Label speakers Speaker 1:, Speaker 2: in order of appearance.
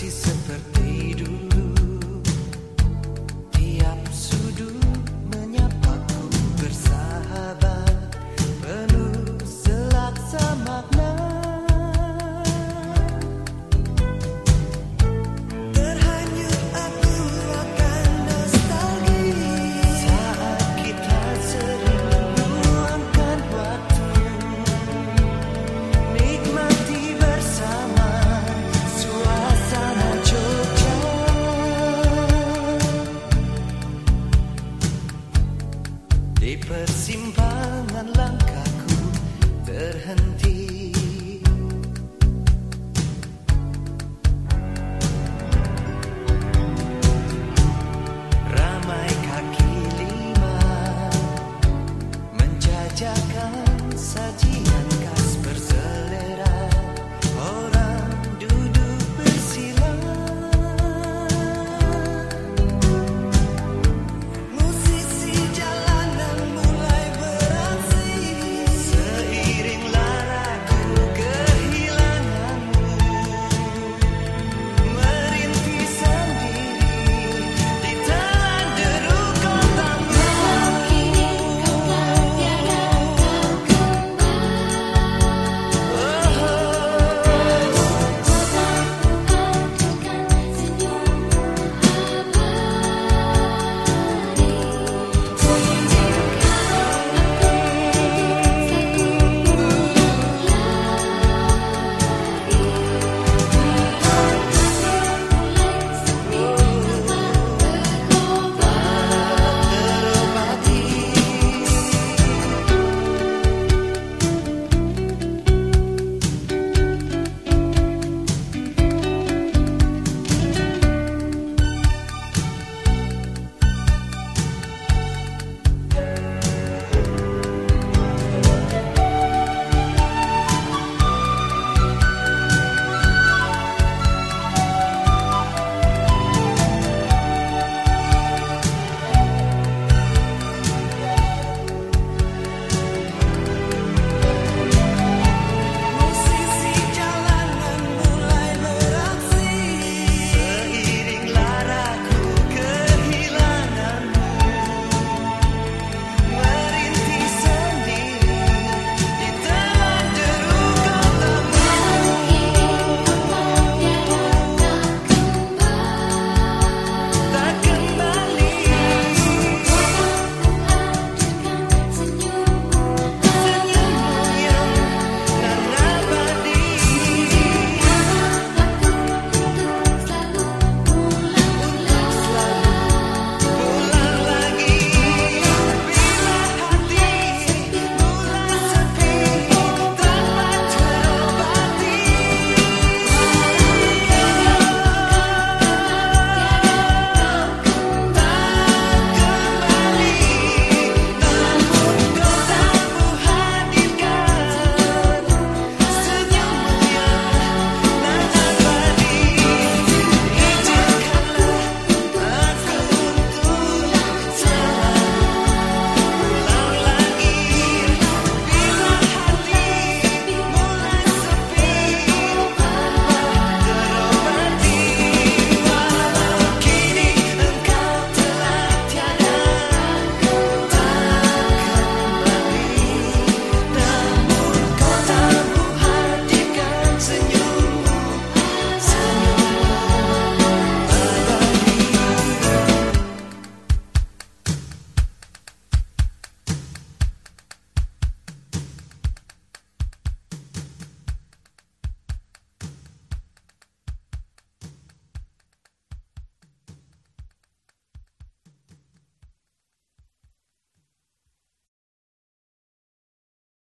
Speaker 1: si se perde Di persimpangan langkahku terhenti, Ramai kaki lima menjajah